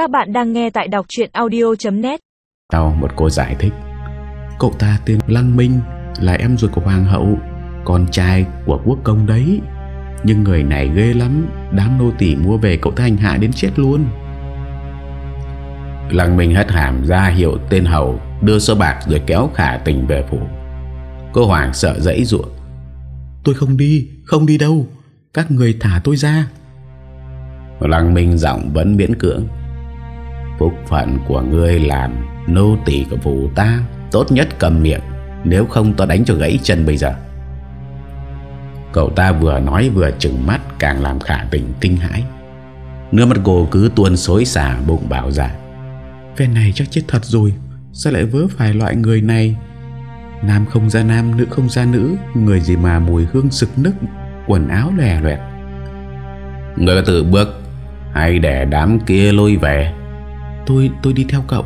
Các bạn đang nghe tại đọc chuyện audio.net Sau một cô giải thích. Cậu ta tên Lăng Minh Là em ruột của Hoàng hậu Con trai của quốc công đấy. Nhưng người này ghê lắm Đám nô tỳ mua về cậu ta hành hạ đến chết luôn. Lăng Minh hất hàm ra hiệu tên hầu Đưa số bạc rồi kéo khả tình về phủ. Cô Hoàng sợ dãy ruộng. Tôi không đi Không đi đâu. Các người thả tôi ra. Lăng Minh giọng vẫn miễn cưỡng Phúc phận của ngươi làm Nô tỳ của phủ ta Tốt nhất cầm miệng Nếu không tao đánh cho gãy chân bây giờ. Cậu ta vừa nói vừa chừng mắt Càng làm khả tình kinh hãi. Nước mắt cô cứ tuôn xối xả bụng bảo dạ. Phen này chắc chết thật rồi Sao lại vớ phải loại người này? Nam không ra nam Nữ không ra nữ Người gì mà mùi hương sực nức Quần áo lè loẹt. Người tự bước Hay để đám kia lôi về Tôi tôi đi theo cậu.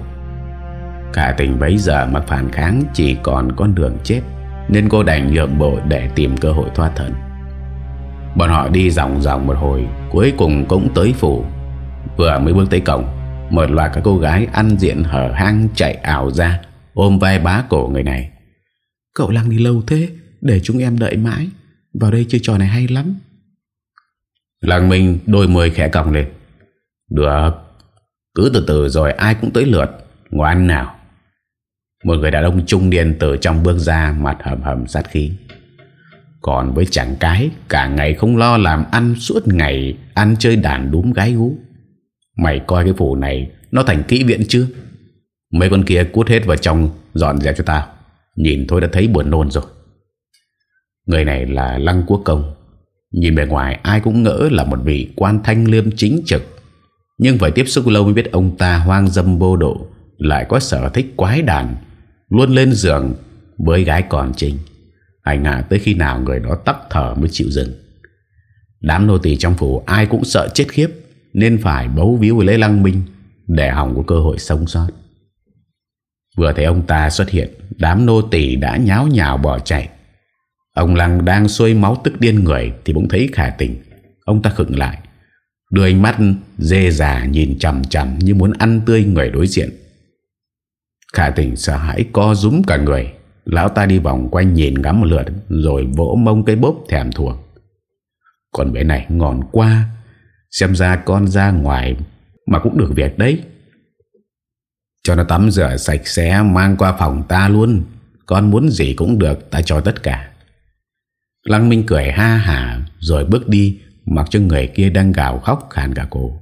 Cả tình bấy giờ mà phản kháng Chỉ còn con đường chết Nên cô đành nhượng bộ để tìm cơ hội thoát thân. Bọn họ đi vòng vòng một hồi Cuối cùng cũng tới phủ. Vừa mới bước tới cổng Một loạt các cô gái ăn diện hở hang chạy ảo ra Ôm vai bá cổ người này. Cậu Lăng đi lâu thế Để chúng em đợi mãi Vào đây chơi trò này hay lắm. Lăng Minh đôi môi khẽ còng lên. Được cứ từ từ rồi ai cũng tới lượt. Ngồi ăn nào. Một người đàn ông trung niên từ trong bước ra, Mặt hầm hầm sát khí. Còn với chàng cái, Cả ngày không lo làm ăn, suốt ngày Ăn chơi đàn đúm gái gú. Mày coi cái phủ này, Nó thành kỹ viện chưa Mấy con kia cút hết vào trong, Dọn dẹp cho tao. Nhìn thôi đã thấy buồn nôn rồi. Người này là Lăng Quốc Công. Nhìn bề ngoài ai cũng ngỡ là một vị quan thanh liêm chính trực. Nhưng phải tiếp xúc lâu mới biết ông ta hoang dâm vô độ, Lại có sở thích quái đàn, Luôn lên giường với gái còn trình Hành hạ tới khi nào người đó tắt thở mới chịu dừng. Đám nô tỳ trong phủ ai cũng sợ chết khiếp, Nên phải bấu víu với Lê Lăng Minh Để hỏng có cơ hội sống sót. Vừa thấy ông ta xuất hiện, Đám nô tỳ đã nháo nhào bỏ chạy. Ông Lăng đang xuôi máu tức điên người Thì bỗng thấy khả tình. Ông ta khựng lại Đưa ánh mắt dê già nhìn chầm chầm Như muốn ăn tươi người đối diện. Khả tình sợ hãi co rúm cả người. Lão ta đi vòng quanh nhìn ngắm một lượt, Rồi vỗ mông cái bốp thèm thuồng. Còn bé này ngòn qua, Xem ra con ra ngoài Mà cũng được việc đấy. Cho nó tắm rửa sạch sẽ, Mang qua phòng ta luôn. Con muốn gì cũng được, Ta cho tất cả. Lăng Minh cười ha hả Rồi bước đi. Mặc cho người kia đang gào khóc khàn cả cổ.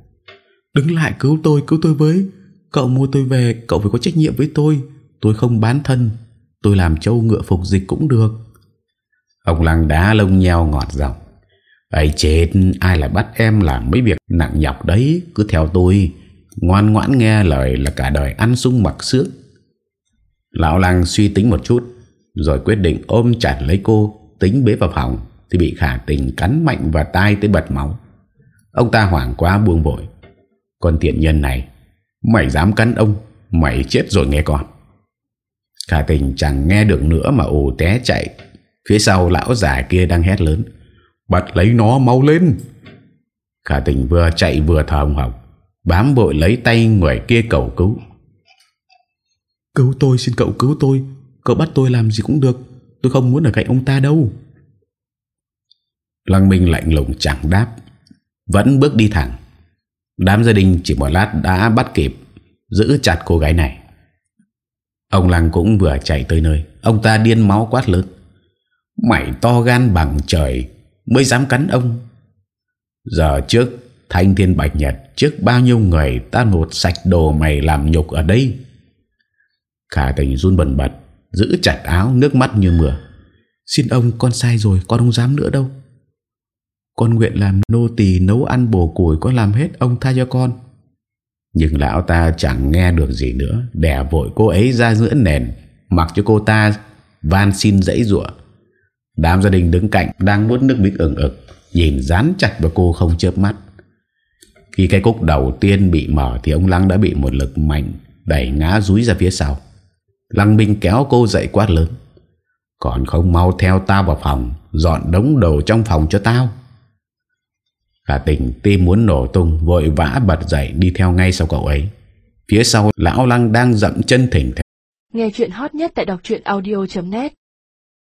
Đứng lại cứu tôi cứu tôi với. Cậu mua tôi về Cậu phải có trách nhiệm với tôi. Tôi không bán thân. Tôi làm trâu ngựa phục dịch cũng được. Ông Lăng đá lông nheo ngọt giọng. Ấy chết Ai lại bắt em làm mấy việc nặng nhọc đấy? Cứ theo tôi. Ngoan ngoãn nghe lời là cả đời ăn sung mặc sướng. Lão Lăng suy tính một chút Rồi quyết định ôm chặt lấy cô Tính bế vào phòng thì bị khả tình cắn mạnh và tai tới bật máu. Ông ta hoảng quá buông vội. Con tiện nhân này, Mày dám cắn ông, Mày chết rồi nghe con. Khả tình chẳng nghe được nữa Mà ù té chạy. Phía sau lão già kia đang hét lớn, Bắt lấy nó mau lên. Khả tình vừa chạy vừa thở hồng hồng Bám bội lấy tay người kia cầu cứu. Cứu tôi, xin cậu cứu tôi. Cậu bắt tôi làm gì cũng được. Tôi không muốn ở cạnh ông ta đâu. Lăng Minh lạnh lùng chẳng đáp. Vẫn bước đi thẳng. Đám gia đình chỉ một lát đã bắt kịp, Giữ chặt cô gái này. Ông Lăng cũng vừa chạy tới nơi. Ông ta điên máu quát lớn. Mày to gan bằng trời, Mới dám cắn ông. Giờ trước, Thanh thiên bạch nhật, Trước bao nhiêu người ta nột sạch đồ mày làm nhục ở đây? Khả tình run bần bật, Giữ chặt áo, nước mắt như mưa. Xin ông con sai rồi, Con không dám nữa đâu. Con nguyện làm nô tỳ nấu ăn bổ củi Con làm hết ông tha cho con. Nhưng lão ta chẳng nghe được gì nữa Đẻ vội cô ấy ra giữa nền, Mặc cho cô ta van xin dãy ruộng. Đám gia đình đứng cạnh Đang nuốt nước miếng ửng ực, Nhìn dán chặt vào cô không chớp mắt. Khi cái cúc đầu tiên bị mở Thì ông Lăng đã bị một lực mạnh Đẩy ngã rúi ra phía sau. Lăng Minh kéo cô dậy quát lớn, Còn không mau theo tao vào phòng, Dọn đống đồ trong phòng cho tao. Cả tình tim muốn nổ tung, Vội vã bật dậy đi theo ngay sau cậu ấy. Phía sau, lão lăng đang dậm chân thỉnh thịch Nghe chuyện hot nhất tại đọc audio.net